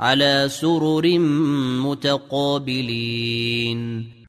على سرر متقابلين.